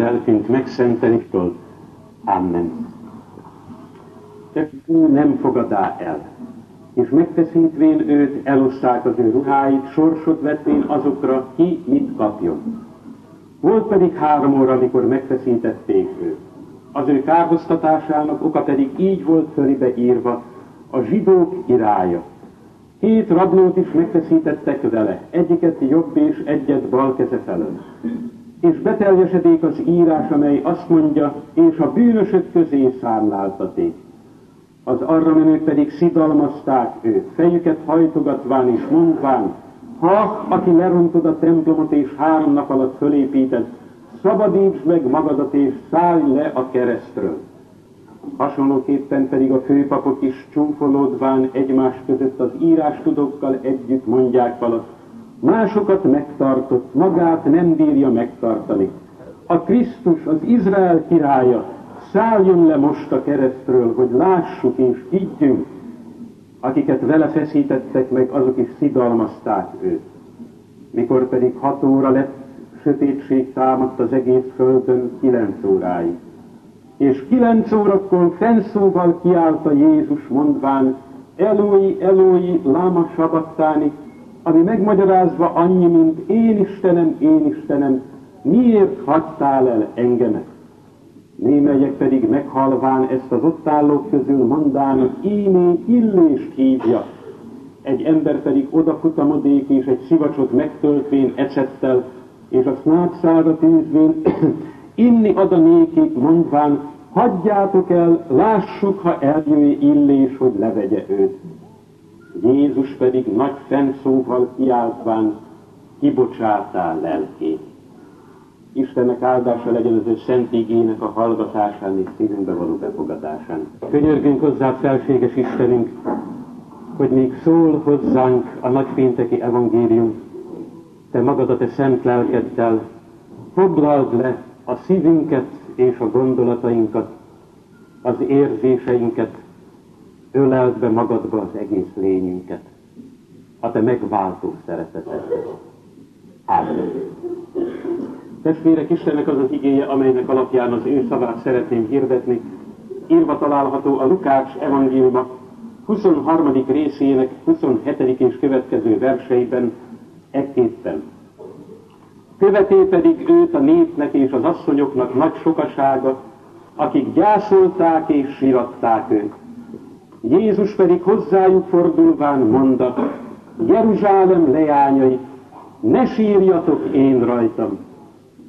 lelkünk megszenteliktől. Amen. Csak ő nem fogadá el, és megfeszítvén őt eloszták az ő ruháit, sorsot vetvén azokra, ki mit kapjon. Volt pedig három óra, amikor megfeszítették őt. Az ő kárhoztatásának oka pedig így volt fölibe írva, a zsidók irája. Hét rabnót is megfeszítettek vele, egyiket jobb és egyet bal keze felől. És beteljesedék az írás, amely azt mondja, és a bűnösök közé számláltaték. Az arra menők pedig szidalmazták őt, fejüket hajtogatván és mondván, ha, aki lerontod a templomot és három nap alatt fölépíted, szabadíts meg magadat és szállj le a keresztről. Hasonlóképpen pedig a főpapok is csúfolódván egymás között az írástudókkal együtt mondják vala, másokat megtartott, magát nem bírja megtartani. A Krisztus, az Izrael királya, szálljon le most a keresztről, hogy lássuk és higgyünk, akiket vele feszítettek meg, azok is szidalmazták őt. Mikor pedig hat óra lett, sötétség támadt az egész földön kilenc óráig. És kilenc órakor fennszóval kiállta Jézus mondván, Elói, Elói, láma sabattáni, ami megmagyarázva annyi, mint én Istenem, én Istenem, miért hagytál el engemet? Némelyek pedig meghalván ezt az ott állók közül mondának, ímé illést hívja. Egy ember pedig odafutamodék, és egy szivacsot megtöltvén ecsettel, és a nátszára tűzvén inni ad a nékik, mondván, hagyjátok el, lássuk, ha eljöjj illés, hogy levegye őt. Jézus pedig nagy fennszóval kiáltván kibocsátá lelkét. Istennek áldása legyen az ő szent igének a hallgatásán és szívünkbe való befogadásán. Könyörgünk hozzá, felséges Istenünk, hogy még szól hozzánk a nagypénteki evangélium, te magad a te szent lelkeddel foglald le a szívünket és a gondolatainkat, az érzéseinket, öleld be magadba az egész lényünket, a te megváltó szereteted. Ámen. Testvérek, Istennek az az igéje, amelynek alapján az ő szavát szeretném hirdetni, írva található a Lukács evangéliuma 23. részének 27. és következő verseiben, ekképpen. Követé pedig őt a népnek és az asszonyoknak nagy sokasága, akik gyászolták és síratták őt. Jézus pedig hozzájuk fordulván mondta, Jeruzsálem leányai, ne sírjatok én rajtam,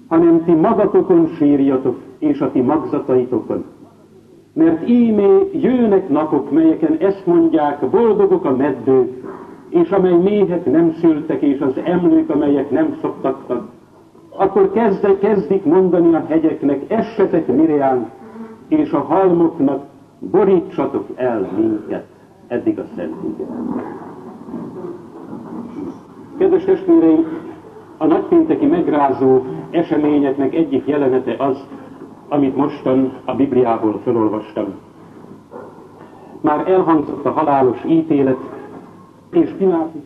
hanem ti magatokon sírjatok, és a ti magzataitokon. Mert ímé jönnek napok, melyeken ezt mondják, boldogok a meddők, és amely méhek nem szültek, és az emlők, amelyek nem szoktattak, akkor kezde, kezdik mondani a hegyeknek, essetek Mirián, és a halmoknak borítsatok el minket. Eddig a szent Kedves testvéreim, a nagypénteki megrázó eseményeknek egyik jelenete az, amit mostan a Bibliából felolvastam. Már elhangzott a halálos ítélet, és Pilátus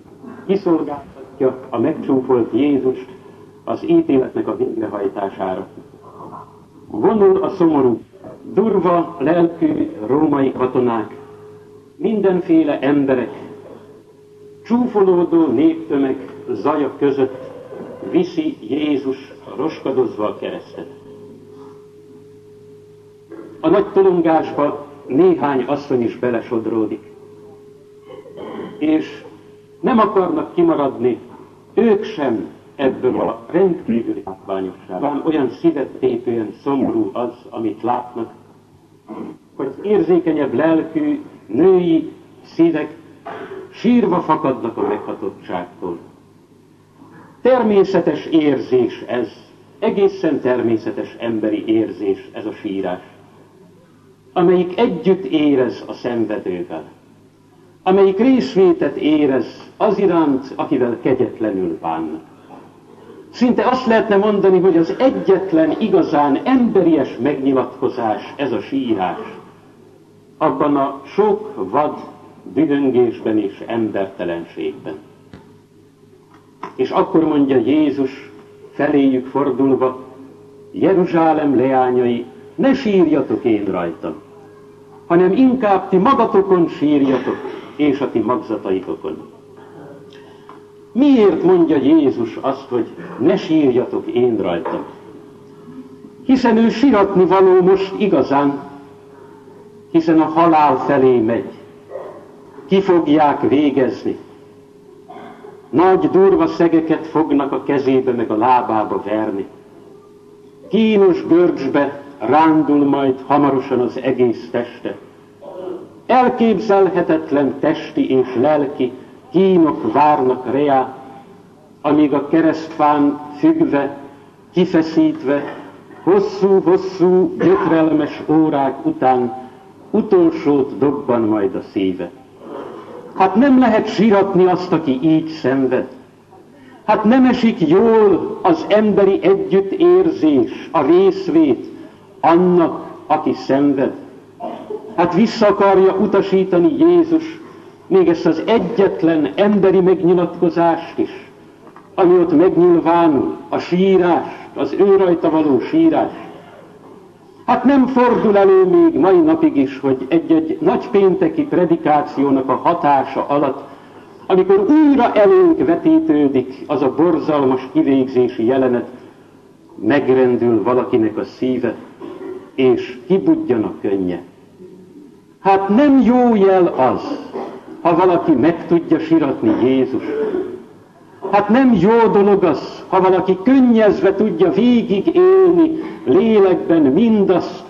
kiszolgáltatja a megcsúfolt Jézust az ítéletnek a végrehajtására. Vonul a szomorú, durva lelkű római katonák, mindenféle emberek, csúfolódó néptömeg zaja között viszi Jézus roskadozva a keresztet. A nagy tolongásba néhány asszony is belesodródik, és nem akarnak kimaradni ők sem ebből a rendkívüli látványosságban. Olyan szívet tépően szomorú az, amit látnak, hogy az érzékenyebb lelkű női szívek sírva fakadnak a meghatottságtól. Természetes érzés ez, egészen természetes emberi érzés ez a sírás, amelyik együtt érez a szenvedővel, amelyik részvétet érez az iránt, akivel kegyetlenül bánnak. Szinte azt lehetne mondani, hogy az egyetlen igazán emberies megnyilatkozás ez a sírás. Abban a sok vad dühöngésben és embertelenségben. És akkor mondja Jézus feléjük fordulva, Jeruzsálem leányai, ne sírjatok én rajtam, hanem inkább ti magatokon sírjatok, és a ti magzataitokon. Miért mondja Jézus azt, hogy ne sírjatok én rajtam? Hiszen ő siratni való most igazán, hiszen a halál felé megy. Ki fogják végezni. Nagy durva szegeket fognak a kezébe meg a lábába verni. Kínos görcsbe rándul majd hamarosan az egész teste. Elképzelhetetlen testi és lelki kínok várnak reá, amíg a keresztfán függve, kifeszítve, hosszú-hosszú, gyötrelmes órák után utolsót dobban majd a szíve. Hát nem lehet síratni azt, aki így szenved. Hát nem esik jól az emberi együttérzés, a részvét annak, aki szenved. Hát vissza akarja utasítani Jézus még ezt az egyetlen emberi megnyilatkozást is, ami ott megnyilvánul, a sírás, az ő rajta való sírás. Hát nem fordul elő még mai napig is, hogy egy-egy nagypénteki predikációnak a hatása alatt, amikor újra elénk vetítődik az a borzalmas kivégzési jelenet, megrendül valakinek a szíve, és kibudjan a könnye. Hát nem jó jel az, ha valaki meg tudja siratni Jézus. Hát nem jó dolog az, ha valaki könnyezve tudja végig élni lélekben mindazt,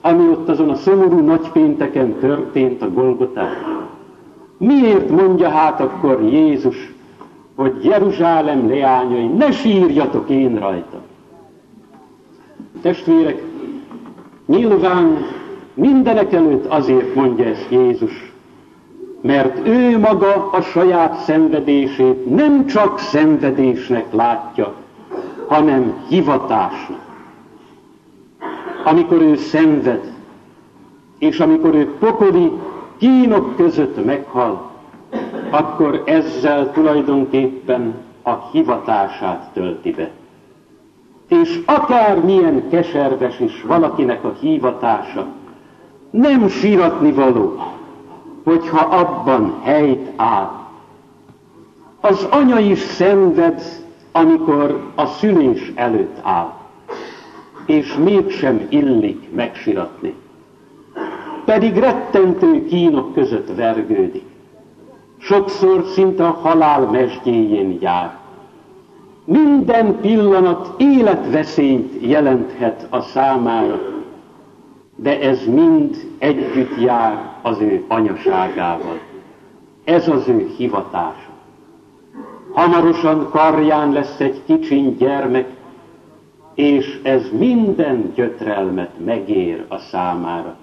ami ott azon a szomorú nagypénteken történt a Golgotán. Miért mondja hát akkor Jézus, hogy Jeruzsálem leányai, ne sírjatok én rajta? Testvérek, nyilván mindenek előtt azért mondja ezt Jézus, mert ő maga a saját szenvedését nem csak szenvedésnek látja, hanem hivatásnak. Amikor ő szenved, és amikor ő pokoli kínok között meghal, akkor ezzel tulajdonképpen a hivatását tölti be. És akármilyen keserves is valakinek a hivatása, nem síratni való, hogyha abban helyt áll. Az anya is szenved, amikor a szülés előtt áll, és mégsem illik megsiratni. Pedig rettentő kínok között vergődik. Sokszor szinte a halál mesdjéjén jár. Minden pillanat életveszélyt jelenthet a számára, de ez mind együtt jár az ő anyaságával. Ez az ő hivatása. Hamarosan karján lesz egy kicsin gyermek, és ez minden gyötrelmet megér a számára.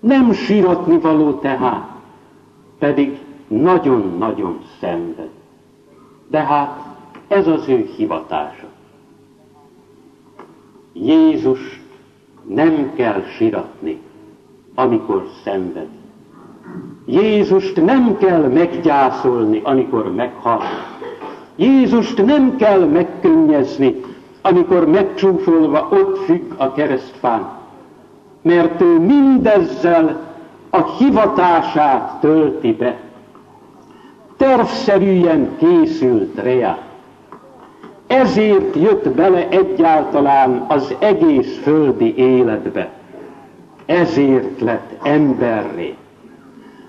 Nem sírotni való tehát, pedig nagyon-nagyon szenved. De hát ez az ő hivatása. Jézus nem kell siratni, amikor szenved. Jézust nem kell meggyászolni, amikor meghal. Jézust nem kell megkönnyezni, amikor megcsúfolva ott függ a keresztfán. Mert ő mindezzel a hivatását tölti be. Tervszerűen készült reá. Ezért jött bele egyáltalán az egész földi életbe. Ezért lett emberré.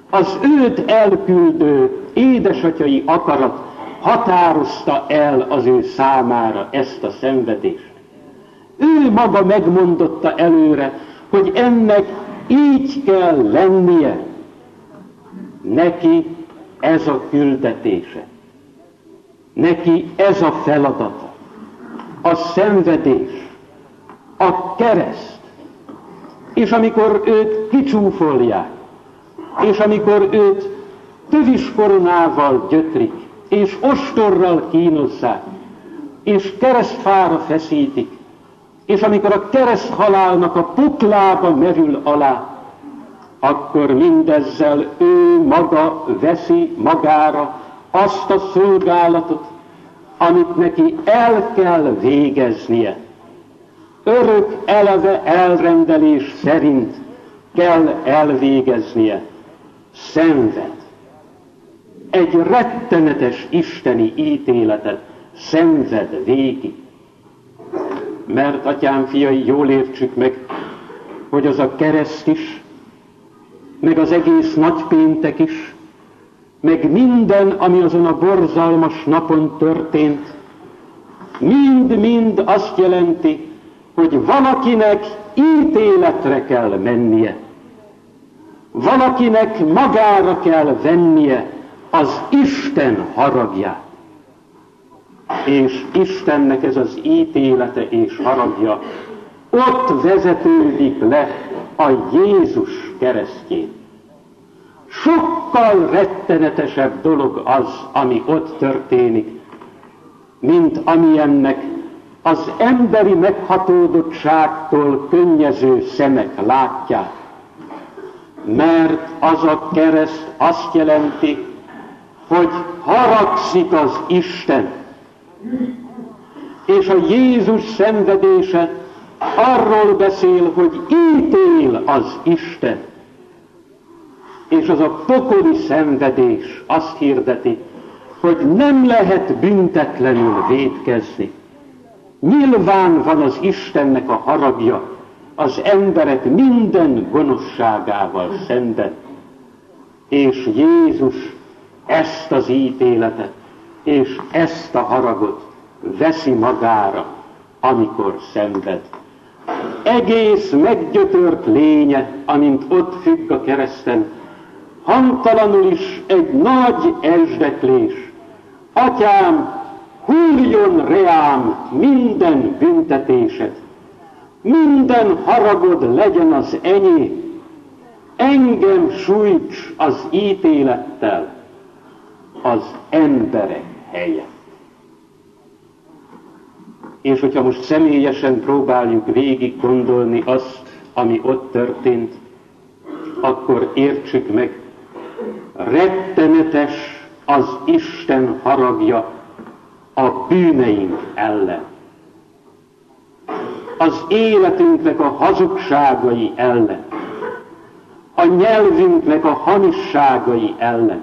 Az őt elküldő édesatyai akarat határozta el az ő számára ezt a szenvedést. Ő maga megmondotta előre, hogy ennek így kell lennie. Neki ez a küldetése. Neki ez a feladata. A szenvedés, a kereszt. És amikor őt kicsúfolják, és amikor őt tövis koronával gyötrik, és ostorral kínozzák, és keresztfára feszítik, és amikor a kereszt halálnak a puklába merül alá, akkor mindezzel ő maga veszi magára azt a szolgálatot, amit neki el kell végeznie. örök eleve elrendelés szerint kell elvégeznie, szenved. Egy rettenetes isteni ítéletet szenved végig. Mert, atyám, fiai, jól értsük meg, hogy az a kereszt is, meg az egész nagypéntek is, meg minden, ami azon a borzalmas napon történt, mind-mind azt jelenti, hogy valakinek ítéletre kell mennie. Valakinek magára kell vennie az Isten haragját. És Istennek ez az ítélete és haragja ott vezetődik le a Jézus keresztjén. Sokkal rettenetesebb dolog az, ami ott történik, mint amilyennek az emberi meghatódottságtól könnyező szemek látják. Mert az a kereszt azt jelenti, hogy haragszik az Isten. És a Jézus szenvedése arról beszél, hogy ítél az Isten. És az a pokoli szenvedés azt hirdeti, hogy nem lehet büntetlenül védkezni. Nyilván van az Istennek a haragja az emberek minden gonoszságával szemben. És Jézus ezt az ítéletet és ezt a haragot veszi magára, amikor szenved. Egész meggyötört lénye, amint ott függ a kereszten, hangtalanul is egy nagy esdeklés. Atyám, hulljon reám minden büntetésed, minden haragod legyen az enyém, engem sújts az ítélettel az emberek helyett. És hogyha most személyesen próbáljuk végig gondolni azt, ami ott történt, akkor értsük meg, rettenetes az Isten haragja a bűneink ellen. Az életünknek a hazugságai ellen. A nyelvünknek a hamisságai ellen.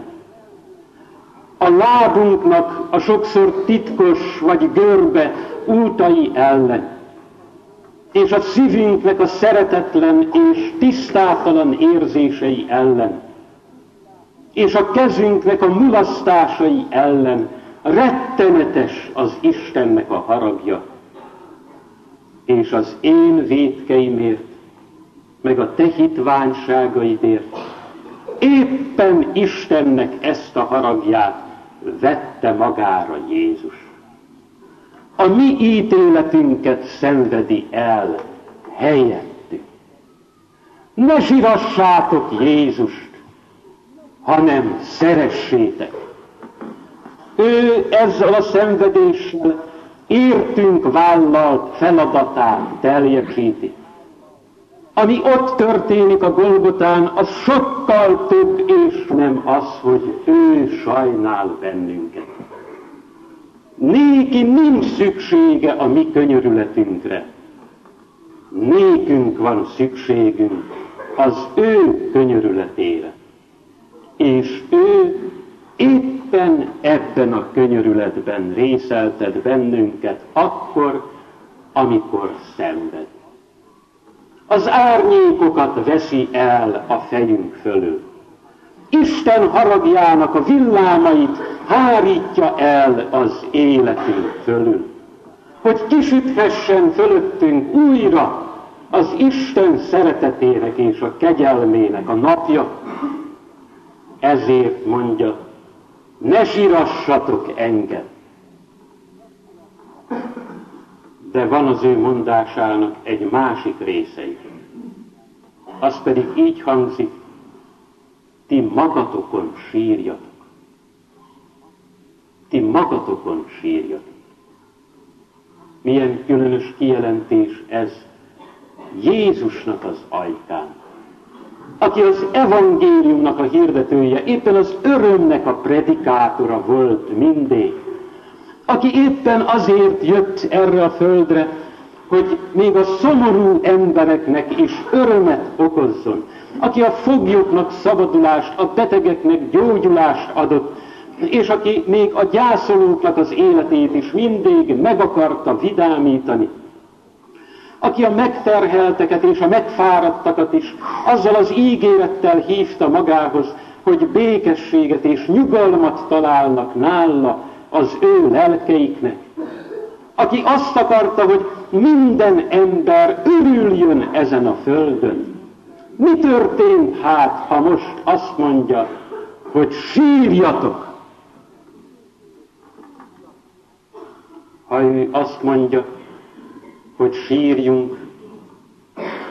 A lábunknak a sokszor titkos vagy görbe útai ellen, és a szívünknek a szeretetlen és tisztátalan érzései ellen, és a kezünknek a mulasztásai ellen rettenetes az Istennek a haragja, és az én védkeimért, meg a te hitványságaidért éppen Istennek ezt a haragját vette magára Jézus a mi ítéletünket szenvedi el helyettük. Ne zsirassátok Jézust, hanem szeressétek. Ő ezzel a szenvedéssel értünk vállalt feladatát teljesíti. Ami ott történik a Golgotán, az sokkal több, és nem az, hogy ő sajnál bennünket. Néki nincs szüksége a mi könyörületünkre. Nékünk van szükségünk az ő könyörületére. És ő éppen ebben a könyörületben részeltet bennünket akkor, amikor szenved. Az árnyékokat veszi el a fejünk fölül. Isten haragjának a villámait hárítja el az életünk fölül, hogy kisüthessen fölöttünk újra az Isten szeretetének és a kegyelmének a napja. Ezért mondja, ne sírassatok engem. De van az ő mondásának egy másik része is. Az pedig így hangzik, ti magatokon sírjatok. Ti magatokon sírjatok. Milyen különös kijelentés ez Jézusnak az ajkán, aki az evangéliumnak a hirdetője, éppen az örömnek a predikátora volt mindig, aki éppen azért jött erre a földre, hogy még a szomorú embereknek is örömet okozzon, aki a foglyoknak szabadulást, a betegeknek gyógyulást adott, és aki még a gyászolóknak az életét is mindig meg akarta vidámítani, aki a megterhelteket és a megfáradtakat is azzal az ígérettel hívta magához, hogy békességet és nyugalmat találnak nála az ő lelkeiknek. Aki azt akarta, hogy minden ember örüljön ezen a földön. Mi történt hát, ha most azt mondja, hogy sírjatok? Ha ő azt mondja, hogy sírjunk,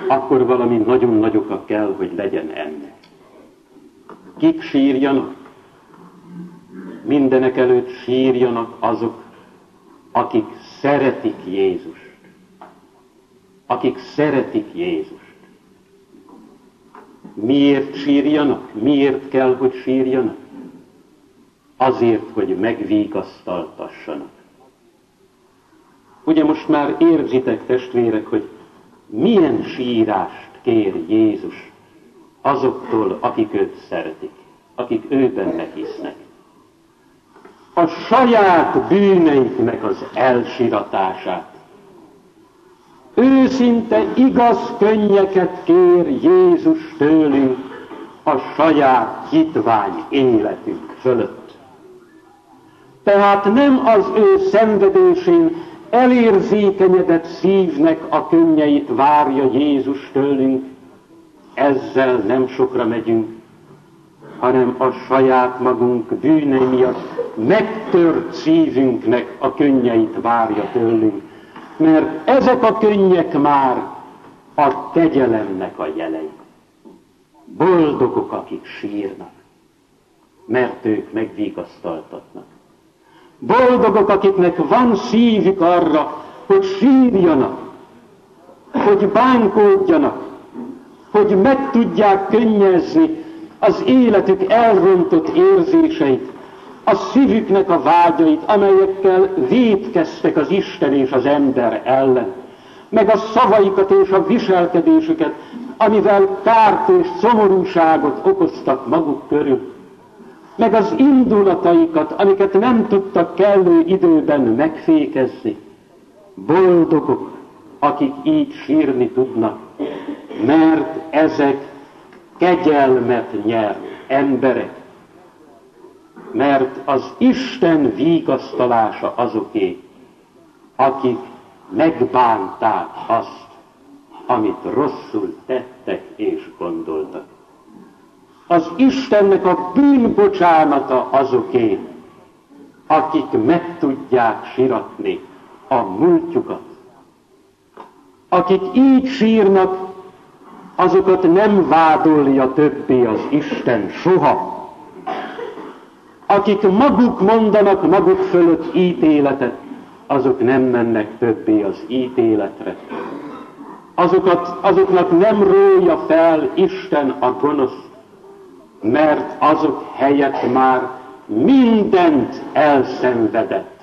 akkor valami nagyon nagy oka kell, hogy legyen ennek. Kik sírjanak? Mindenek előtt sírjanak azok, akik szeretik Jézust. Akik szeretik Jézust. Miért sírjanak? Miért kell, hogy sírjanak? Azért, hogy megvigasztaltassanak. Ugye most már érzitek, testvérek, hogy milyen sírást kér Jézus azoktól, akik őt szeretik, akik őben hisznek. A saját bűneiknek az elsiratását. Őszinte igaz könnyeket kér Jézus tőlünk a saját hitvány életünk fölött. Tehát nem az ő szenvedésén elérzékenyedett szívnek a könnyeit várja Jézus tőlünk, ezzel nem sokra megyünk, hanem a saját magunk bűnei miatt megtört szívünknek a könnyeit várja tőlünk. Mert ezek a könnyek már a kegyelemnek a jelei. Boldogok, akik sírnak, mert ők megvigasztaltatnak. Boldogok, akiknek van szívük arra, hogy sírjanak, hogy bánkódjanak, hogy meg tudják könnyezni az életük elrontott érzéseit, a szívüknek a vágyait, amelyekkel védkeztek az Isten és az ember ellen, meg a szavaikat és a viselkedésüket, amivel kárt és szomorúságot okoztak maguk körül meg az indulataikat, amiket nem tudtak kellő időben megfékezni. Boldogok, akik így sírni tudnak, mert ezek kegyelmet nyer emberek, mert az Isten vigasztalása azoké, akik megbánták azt, amit rosszul tettek és gondoltak az Istennek a bűnbocsánata azoké, akik meg tudják siratni a múltjukat. Akik így sírnak, azokat nem vádolja többé az Isten soha. Akik maguk mondanak maguk fölött ítéletet, azok nem mennek többé az ítéletre. Azokat, azoknak nem rója fel Isten a gonosz mert azok helyett már mindent elszenvedett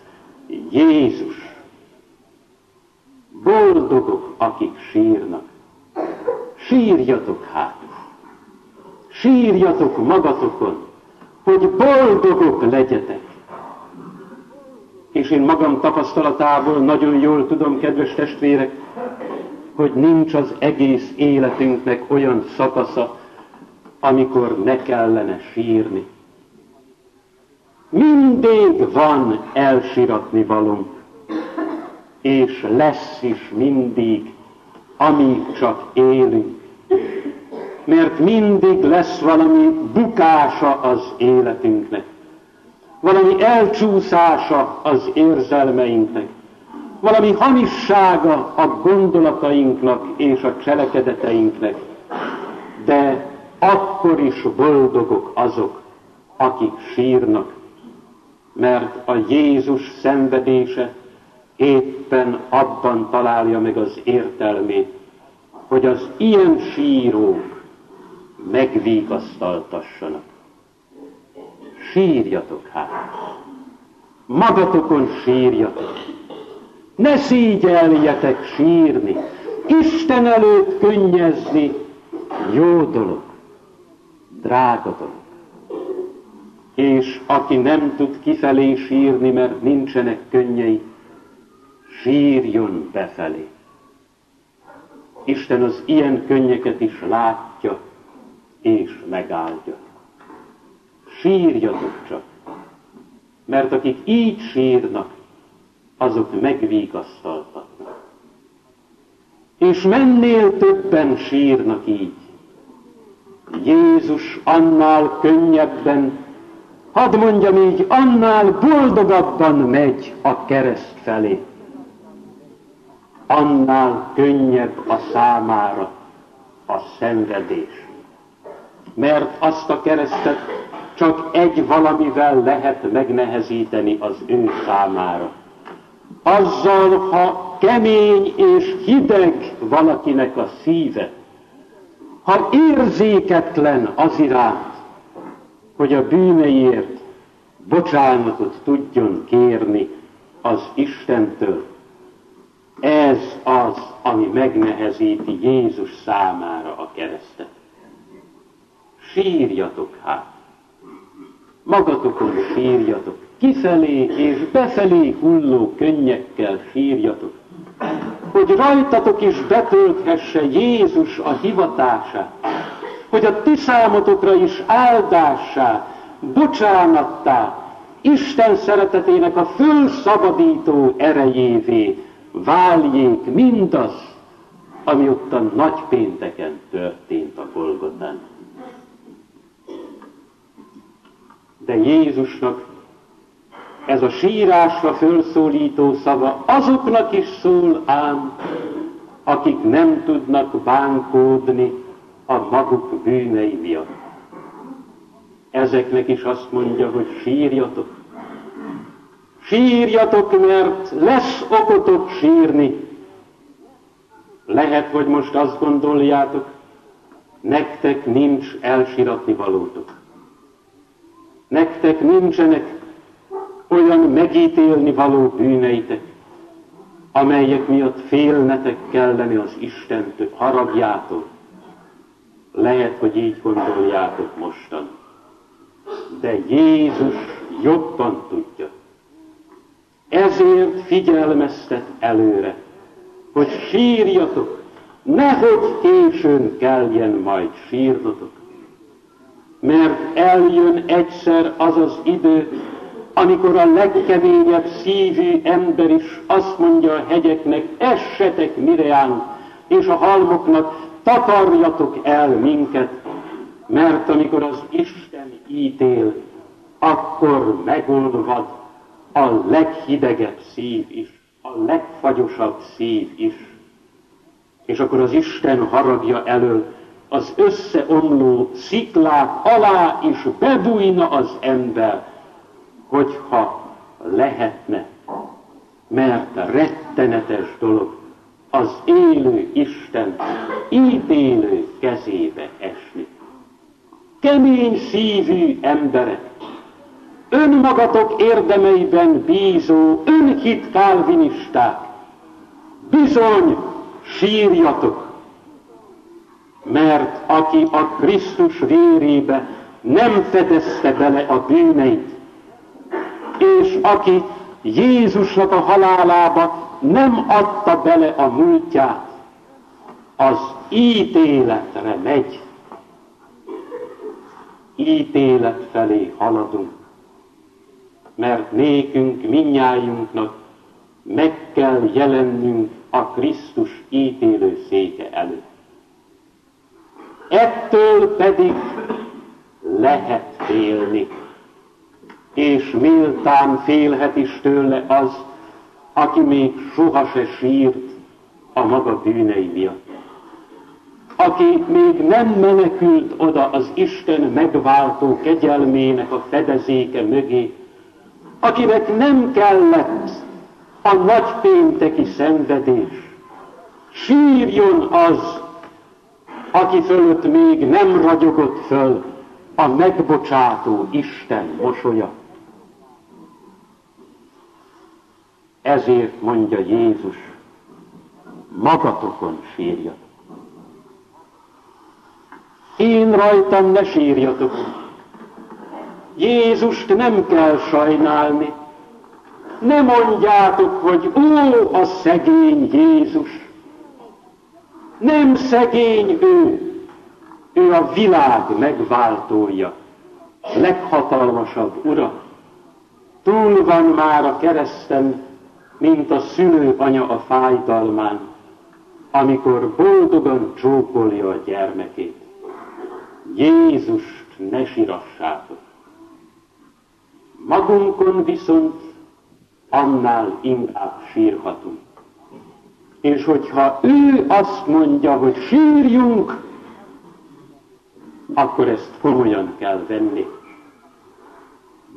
Jézus. Boldogok, akik sírnak. Sírjatok hát. Sírjatok magatokon, hogy boldogok legyetek. És én magam tapasztalatából nagyon jól tudom, kedves testvérek, hogy nincs az egész életünknek olyan szakasza, amikor ne kellene sírni. Mindig van elsiratni valunk, és lesz is mindig, amíg csak élünk. Mert mindig lesz valami bukása az életünknek, valami elcsúszása az érzelmeinknek, valami hamissága a gondolatainknak és a cselekedeteinknek, de akkor is boldogok azok, akik sírnak, mert a Jézus szenvedése éppen abban találja meg az értelmét, hogy az ilyen sírók megvigasztaltassanak. Sírjatok hát! Magatokon sírjatok! Ne szígyeljetek sírni, Isten előtt könnyezni, jó dolog, drága dolog. És aki nem tud kifelé sírni, mert nincsenek könnyei, sírjon befelé. Isten az ilyen könnyeket is látja és megáldja. Sírjatok csak, mert akik így sírnak, azok megvigasztaltatnak. És mennél többen sírnak így. Jézus annál könnyebben, hadd mondjam így, annál boldogabban megy a kereszt felé. Annál könnyebb a számára a szenvedés. Mert azt a keresztet csak egy valamivel lehet megnehezíteni az ő számára azzal, ha kemény és hideg valakinek a szíve, ha érzéketlen az iránt, hogy a bűneiért bocsánatot tudjon kérni az Istentől, ez az, ami megnehezíti Jézus számára a keresztet. Sírjatok hát, magatokon sírjatok, kifelé és befelé hulló könnyekkel sírjatok, hogy rajtatok is betölthesse Jézus a hivatását, hogy a ti számotokra is áldássá, bocsánattá, Isten szeretetének a fölszabadító erejévé váljék mindaz, ami ott a nagy pénteken történt a Golgotán. De Jézusnak ez a sírásra fölszólító szava azoknak is szól ám, akik nem tudnak bánkódni a maguk bűnei miatt. Ezeknek is azt mondja, hogy sírjatok. Sírjatok, mert lesz okotok sírni. Lehet, hogy most azt gondoljátok, nektek nincs elsiratni valótok. Nektek nincsenek olyan megítélni való bűneitek, amelyek miatt félnetek kellene az Istentől, haragjától. Lehet, hogy így gondoljátok mostan. De Jézus jobban tudja. Ezért figyelmeztet előre, hogy sírjatok, nehogy későn kelljen majd sírnotok. Mert eljön egyszer az az idő, amikor a legkeményebb szívű ember is azt mondja a hegyeknek, essetek mireánk, és a halmoknak, takarjatok el minket, mert amikor az Isten ítél, akkor megolvad a leghidegebb szív is, a legfagyosabb szív is. És akkor az Isten haragja elől az összeomló sziklák alá is bebújna az ember, hogyha lehetne, mert rettenetes dolog az élő Isten ítélő kezébe esni. Kemény szívű emberek, önmagatok érdemeiben bízó, önhit kálvinisták, bizony sírjatok, mert aki a Krisztus vérébe nem fedezte bele a bűneit, és aki Jézusnak a halálába nem adta bele a múltját, az ítéletre megy. Ítélet felé haladunk, mert nékünk, minnyájunknak meg kell jelennünk a Krisztus ítélő széke előtt. Ettől pedig lehet félni és méltán félhet is tőle az, aki még soha se sírt a maga bűnei miatt. Aki még nem menekült oda az Isten megváltó kegyelmének a fedezéke mögé, akinek nem kellett a nagypénteki szenvedés. Sírjon az, aki fölött még nem ragyogott föl a megbocsátó Isten mosolya. Ezért mondja Jézus, magatokon sírjatok. Én rajtam ne sírjatok. Jézust nem kell sajnálni. Ne mondjátok, hogy ó, a szegény Jézus. Nem szegény ő, ő a világ megváltója, leghatalmasabb ura. Túl van már a kereszten, mint a szülő anya a fájdalmán, amikor boldogan csókolja a gyermekét. Jézust ne sirassátok. Magunkon viszont annál inkább sírhatunk. És hogyha ő azt mondja, hogy sírjunk, akkor ezt komolyan kell venni.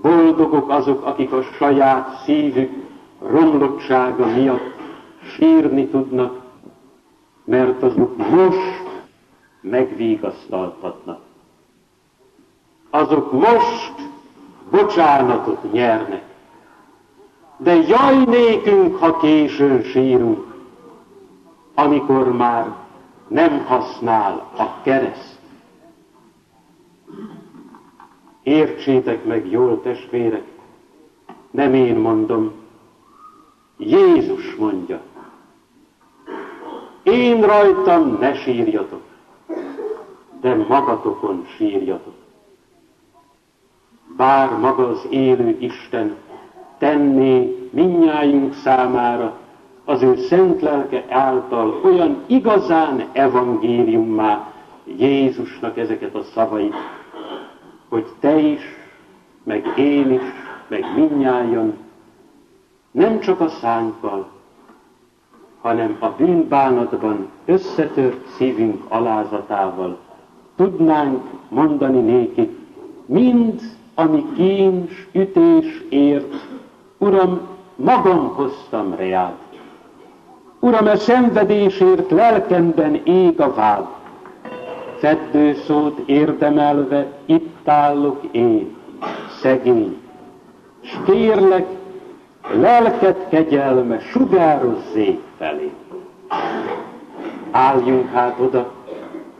Boldogok azok, akik a saját szívük romlottsága miatt sírni tudnak, mert azok most megvigasztaltatnak. Azok most bocsánatot nyernek. De jaj nékünk, ha későn sírunk, amikor már nem használ a kereszt. Értsétek meg jól, testvérek, nem én mondom, Jézus mondja. Én rajtam ne sírjatok, de magatokon sírjatok. Bár maga az élő Isten tenné minnyájunk számára az ő szent lelke által olyan igazán evangéliummá Jézusnak ezeket a szavait, hogy te is, meg én is, meg minnyáján nem csak a szánkkal, hanem a bűnbánatban összetört szívünk alázatával tudnánk mondani néki, mind, ami kíns, ütés ért, Uram, magam hoztam reád. Uram, a szenvedésért lelkemben ég a vád. Feddőszót érdemelve itt állok én, szegény, s kérlek, lelket kegyelme sugározzék felé. Álljunk hát oda,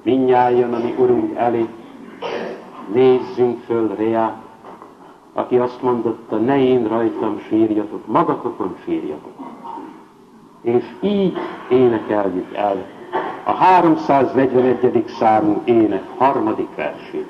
minnyáján, ami Urunk elé, nézzünk föl reá, aki azt mondotta, ne én rajtam sírjatok, magatokon sírjatok. És így énekeljük el a 341. számú ének harmadik versét.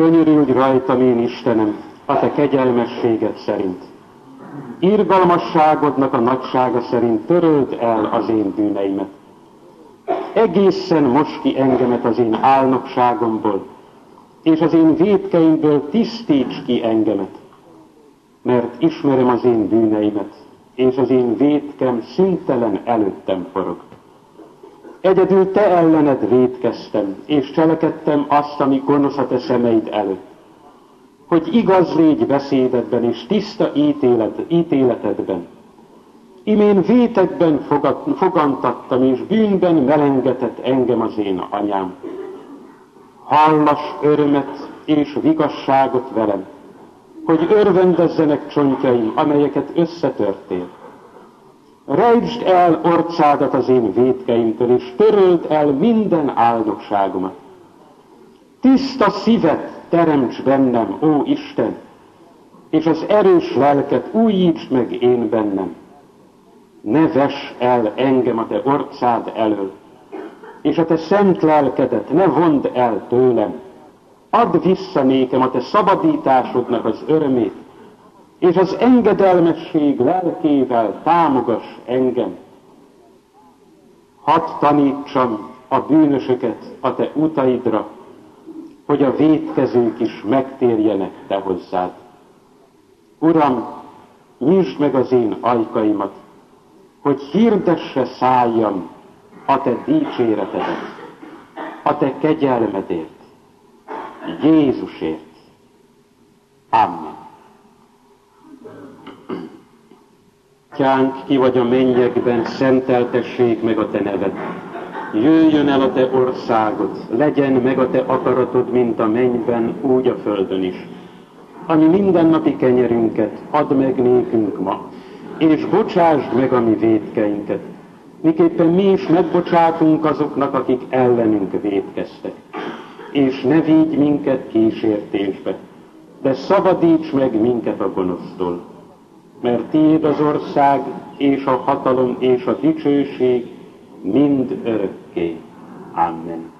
Könyörülj rajtam én, Istenem, a te kegyelmességed szerint. Irgalmasságodnak a nagysága szerint töröld el az én bűneimet. Egészen most ki engemet az én álnokságomból, és az én védkeimből tisztíts ki engemet, mert ismerem az én bűneimet, és az én védkem szüntelen előttem forog. Egyedül te ellened védkeztem, és cselekedtem azt, ami gonosz a te szemeid előtt. Hogy igaz légy beszédedben, és tiszta ítélet, ítéletedben. Imén vétekben fogantattam, és bűnben melengetett engem az én anyám. Hallas örömet és vigasságot velem, hogy örvendezzenek csontjaim, amelyeket összetörtél Rejtsd el orcádat az én védkeimtől, és töröld el minden áldogságomat. Tiszta szívet teremts bennem, ó Isten, és az erős lelket újítsd meg én bennem. Ne ves el engem a te orcád elől, és a te szent lelkedet ne vond el tőlem. Add vissza nékem a te szabadításodnak az örömét, és az engedelmesség lelkével támogass engem. Hadd tanítsam a bűnösöket a te utaidra, hogy a vétkezők is megtérjenek te hozzád. Uram, nyisd meg az én ajkaimat, hogy hirdesse szálljam a te dicséretedet, a te kegyelmedért, Jézusért. Amen. Tyánk, ki vagy a mennyekben, szenteltessék meg a te neved. Jöjjön el a te országod, legyen meg a te akaratod, mint a mennyben, úgy a földön is. Ami mindennapi kenyerünket add meg nékünk ma, és bocsásd meg a mi védkeinket, miképpen mi is megbocsátunk azoknak, akik ellenünk védkeztek. És ne vigy minket kísértésbe, de szabadíts meg minket a gonosztól. Mert tiéd az ország, és a hatalom, és a dicsőség mind örökké. Amen.